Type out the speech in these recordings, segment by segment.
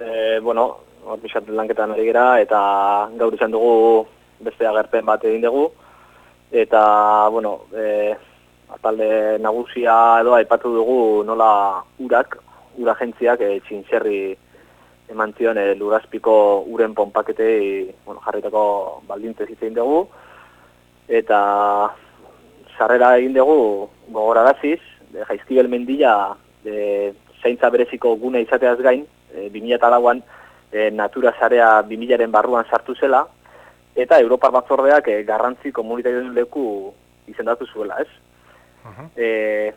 e, bueno, hor pixat lanketan ari gara, eta gaur izan dugu beste agerpen bat egin dugu, eta, bueno, e, atalde nagusia edo aipatu dugu nola urak, ura agentziak e, txintzerri eman zion e, lurazpiko uren ponpakete bueno, jarritako baldintez egin dugu, eta sarrera egin dugu gogoragaziz, de jaizkibel mendila de, zaintza bereziko gune izateaz gain, e, 2008an e, natura zarea 2000aren barruan sartu zela, eta Europar batzordeak e, garrantzi komunitarioen leku izendatu zuela, ez? Uh -huh. e,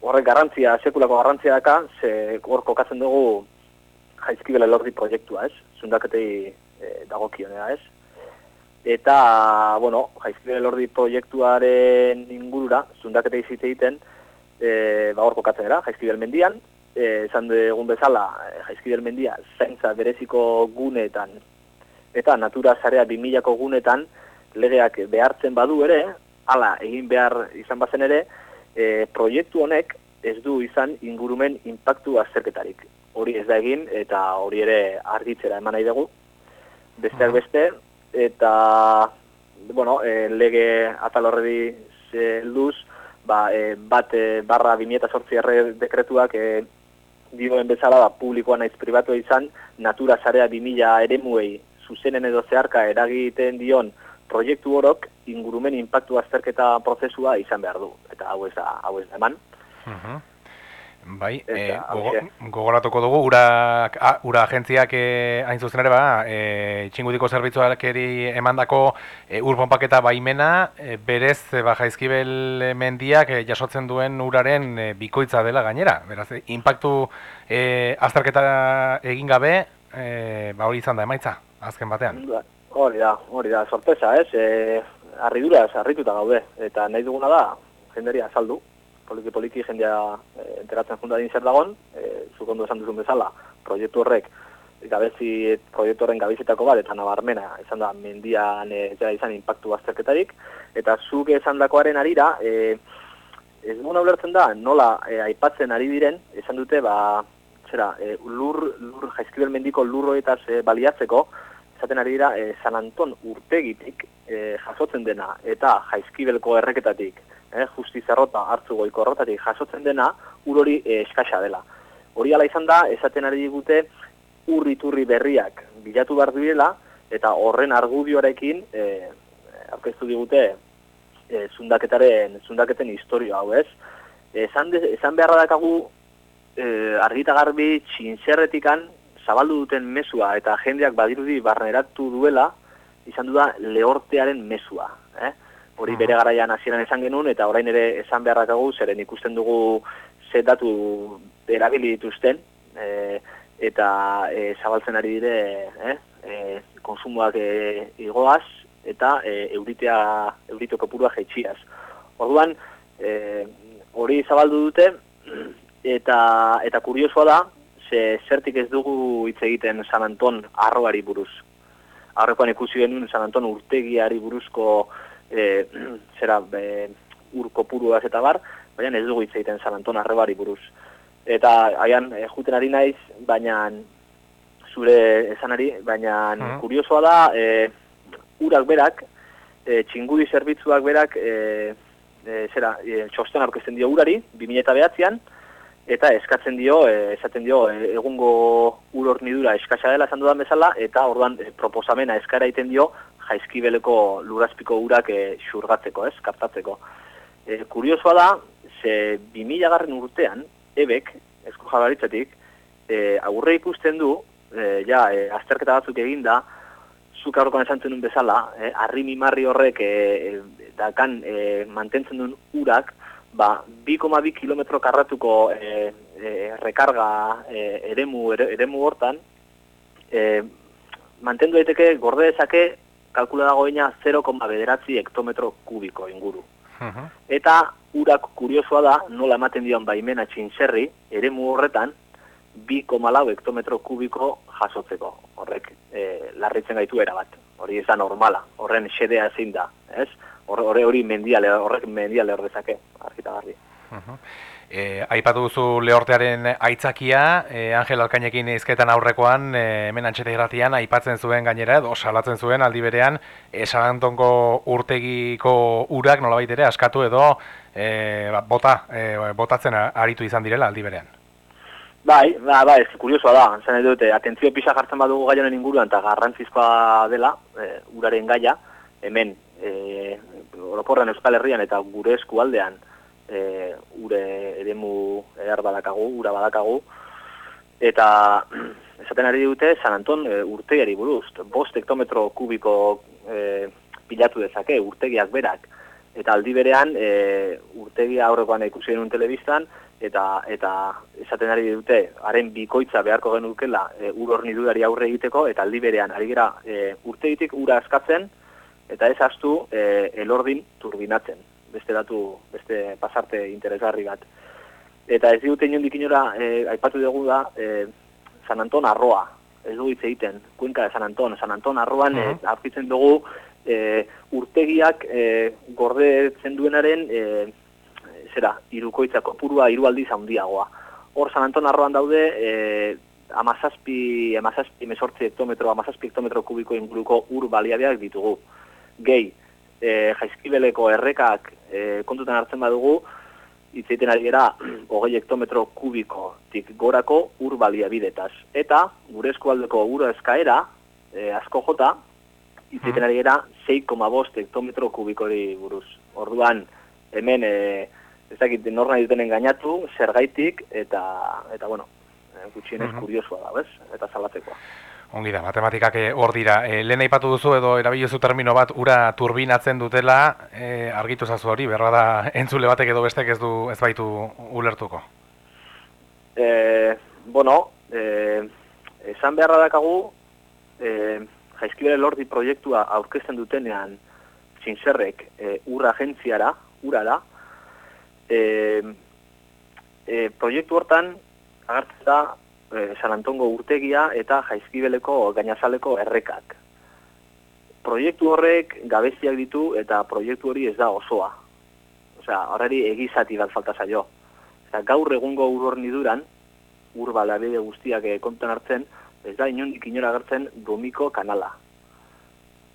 horrek garrantzia, sekulako garrantzia daka, ze hor kokatzen dugu jaizkibel elordi proiektua, ez? Zundaketei e, dagokionea, ez? Eta, bueno, jaizkibel elordi proiektuaren ingurura, zundaketei zite egiten, e, ba hor kokatzen era, jaizkibel mendian, esan egun bezala, eh, jaizkidel mendia, zaintza bereziko guneetan, eta natura zarea bimilako gunetan, legeak behartzen badu ere, hala egin behar izan bazen ere, e, proiektu honek ez du izan ingurumen impactu azterketarik. Hori ez da egin, eta hori ere argitzera eman nahi dugu. Besteak beste, eta, bueno, e, lege atal horredi luz, ba, e, bat e, barra bimieta sortzi dekretuak e, dioen bezala da publikoa naiz pribatua izan, natura zarea 2000 ere muei zuzenen edo zeharka eragiten dion proiektu horok ingurumen impactu azterketa prozesua izan behar du. Eta hau ez da, hau ez da eman. Uh Bai, e, gogoratuko dugu, ura, ura agentziak e, hain zuzen ere, ba, e, txingudiko zerbitzuak eri emandako e, urponpaketa baimena, e, berez, e, ba, jaizkibel mendiak e, jasotzen duen uraren e, bikoitza dela gainera. Beraz, e, impactu e, azterketa egin gabe, e, ba, hori izan da, emaitza, azken batean. Ba, hori da, hori da, sorpresa, ez? E, arridura, arrituta gaude, eta nahi duguna da, jenderia, saldu poliki poliki jendea e, enteratzen junta din zer dagon, e, zukondo esan duzun bezala, proiektu horrek, gabezi, proiektu horren gabezetako bat, eta nabarmena, esan da, mendian e, izan impactu bazterketarik, eta zuk esan dakoaren arira, e, ez duguna ulertzen da, nola e, aipatzen ari diren, esan dute, ba, zera, e, lur, lur, jaizkibel mendiko lurroetaz e, baliatzeko, esaten ari dira, e, San Anton urtegitik e, jasotzen dena, eta jaizkibelko erreketatik, eh, justizarrota hartzu goiko horretatik jasotzen dena, ur hori eh, eskasa dela. Hori ala izan da, esaten ari digute, urriturri berriak bilatu behar duela, eta horren argudioarekin, eh, aurkeztu digute, eh, zundaketaren, zundaketen historio hau ez. Esan, de, esan beharra dakagu, eh, argita garbi, txinzerretikan, zabaldu duten mesua, eta jendeak badirudi barneratu duela, izan du da lehortearen mesua. Eh? Hori bere garaian hasieran esan genuen, eta orain ere esan beharrak agu, zeren ikusten dugu ze datu erabili dituzten, e, eta e, zabaltzen ari dire e, e, konsumoak e, igoaz, eta e, euritea, euriteo kopurua jaitxiaz. Orduan, e, hori zabaldu dute, eta, eta kuriosoa da, ze zertik ez dugu hitz egiten San Anton arroari buruz. Arrokoan ikusi genuen San Anton urtegiari buruzko e, zera be, urko puruaz eta bar, baina ez dugu hitz egiten San Anton arrebari buruz. Eta haian e, juten ari naiz, baina zure esanari, baina uh kuriosoa da, e, urak berak, e, txingudi zerbitzuak berak, e, e, zera, e, txosten aurkezten dio urari, 2000 eta behatzean, eta eskatzen dio, e, esaten dio, e, egungo ur hornidura eskasa dela esan dudan bezala, eta orduan e, proposamena eskara egiten dio, jaizkibeleko lurazpiko urak e, xurgatzeko, ez, kaptatzeko. E, kuriosoa da, ze 2000 garren urtean, ebek, esko jabaritzatik, e, aurre ikusten du, e, ja, e, azterketa batzuk eginda, zuk aurrekoan esan zenun bezala, e, arri mimarri horrek e, e, dakan e, mantentzen duen urak, ba, 2,2 kilometro karratuko e, e, rekarga e, eremu, eremu hortan, e, mantendu daiteke gorde dezake kalkula dago 0,9 bederatzi hektometro kubiko inguru. Eta urak kuriosoa da, nola ematen dion baimena txinserri, ere horretan, 2,4 hektometro kubiko jasotzeko. Horrek, e, larritzen gaitu erabat. Hori ez da normala. Horren xedea ezin da, ez? Horre hori mendiale, horrek mendiale horrezake, argita garri. E, aipatu duzu lehortearen aitzakia, e, Angel Alkainekin izketan aurrekoan, e, hemen antxete irratian, aipatzen zuen gainera, edo salatzen zuen aldi berean, e, urtegiko urak nolabait ere askatu edo e, bota, e, botatzen aritu izan direla aldi berean. Bai, ba, ba, ez, kuriosoa da, zen dute, atentzio pisa jartzen badugu gaionen inguruan, eta garrantzizkoa dela, e, uraren gaia, hemen, e, oroporren Euskal Herrian eta gure eskualdean, e, ure eremu ehar badakagu, ura badakagu, eta esaten ari dute San Anton e, urtegiari buruz, bost hektometro kubiko e, pilatu dezake, urtegiak berak, eta aldi berean e, urtegia aurrekoan ikusi genuen telebistan, eta eta esaten ari dute, haren bikoitza beharko genukela e, ur horni dudari aurre egiteko, eta aldi berean, ari gara e, urtegitik ura askatzen, eta ez astu e, elordin turbinatzen beste datu, beste pasarte interesgarri bat. Eta ez digute inondik inora, e, aipatu dugu da, e, San Anton arroa, ez dugu hitz egiten, kuenka de San Anton, San Anton arroan, uh -huh. dugu, e, urtegiak e, gordetzen duenaren, e, zera, irukoitzako purua irualdiz handiagoa. Hor San Anton arroan daude, e, amazazpi, amazazpi mesortzi hektometro, amazazpi hektometro kubiko inguruko ur baliabiak ditugu. Gehi, e, jaizkibeleko errekak e, kontutan hartzen badugu, itzeiten ari gara, hogei hektometro kubiko tik gorako ur baliabidetaz. Eta, gure eskualdeko ura eskaera, e, asko jota, itzeiten ari gara, 6,5 hektometro kubikori buruz. Orduan, hemen, e, ez dakit, norna dutenen gainatu, zer gaitik, eta, eta bueno, gutxienez uh kuriosua da, bez? Eta zalatzekoa. Ongi da, matematikak eh, hor dira. E, lehen aipatu duzu edo erabilezu termino bat ura turbinatzen dutela, e, argitu zazu hori, berra da entzule batek edo bestek ez du ez baitu ulertuko. E, bueno, e, esan beharra dakagu, e, jaizkibere lordi proiektua aurkezten dutenean zinzerrek e, ura agentziara, ura da, e, e, proiektu hortan agartzen da e, San Antongo urtegia eta jaizkibeleko gainazaleko errekak. Proiektu horrek gabeziak ditu eta proiektu hori ez da osoa. Osea, horreri egizati bat falta zaio. Osea, gaur egungo urorni duran, urbalabide guztiak e, kontan hartzen, ez da inondik inora gertzen domiko kanala.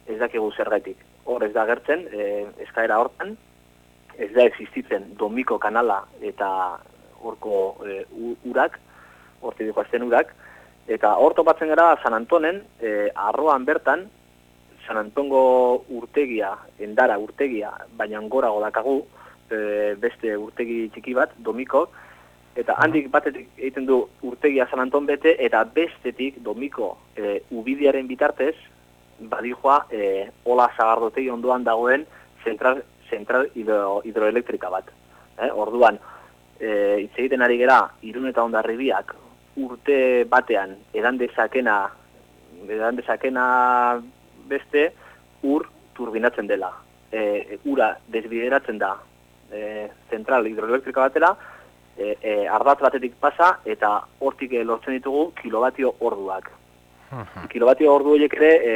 Ez dakigu zergaitik. Hor ez da gertzen, e, eskaera hortan, ez da existitzen domiko kanala eta horko e, urak, horti diko azten urak, eta hor topatzen gara San Antonen, e, arroan bertan, San Antongo urtegia, endara urtegia, baina gorago dakagu, e, beste urtegi txiki bat, domiko, eta handik batetik egiten du urtegia San Anton bete, eta bestetik domiko e, ubidiaren bitartez, badijoa e, hola zagardotegi ondoan dagoen zentral, zentral hidro, hidroelektrika bat. E, orduan, e, egiten ari gera, irun eta ondarribiak, urte batean edan dezakena edan dezakena beste ur turbinatzen dela. E, ura desbideratzen da e, zentral hidroelektrika batera, e, e, ardat batetik pasa eta hortik lortzen ditugu kilobatio orduak. Kilobatio ordu horiek ere e,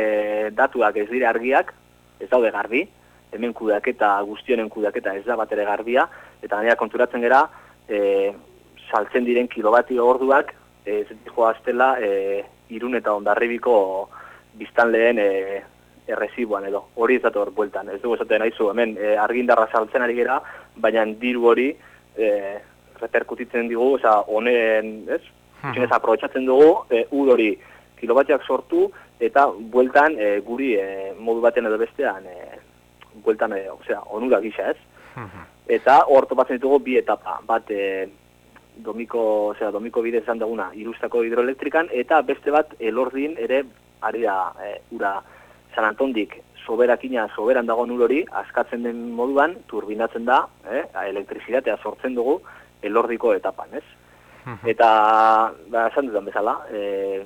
datuak ez dire argiak, ez daude garbi, hemen kudaketa, guztionen kudaketa ez da bat ere garbia, eta gainera konturatzen gera, e, saltzen diren kilobatio orduak ez dijo astela e, irun eta ondarribiko biztan lehen e, errezibuan edo, hori ez dator bueltan, ez dugu esaten aizu, hemen e, argindarra saltzen ari gera, baina diru hori e, reperkutitzen digu, oza, honen, ez, zinez aprobetsatzen dugu, e, ud hori kilobatiak sortu, eta bueltan e, guri e, modu baten edo bestean, e, bueltan, e, osea, onura gisa, ez? Eta hor topatzen ditugu bi etapa, bat, e, domiko, osea, domiko bide izan duguna irustako hidroelektrikan, eta beste bat elordin ere ari da e, ura San Antondik soberakina, soberan dago hori askatzen den moduan, turbinatzen da, eh, elektrizitatea sortzen dugu elordiko etapan, ez? Eta, ba, esan dudan bezala, e,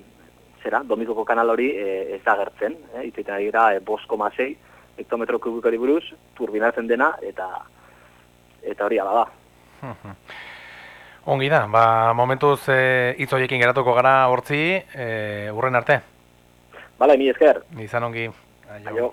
zera, domikoko kanal hori e, ez da gertzen, eh, itzaiten ari gara, e, bosko masei, hektometro kubikari buruz, turbinatzen dena, eta eta hori ala da. Ongi da, ba, momentuz e, hitz horiekin geratuko gara hortzi, e, urren arte. Bala, mi esker. Izan ongi. Aio. Aio.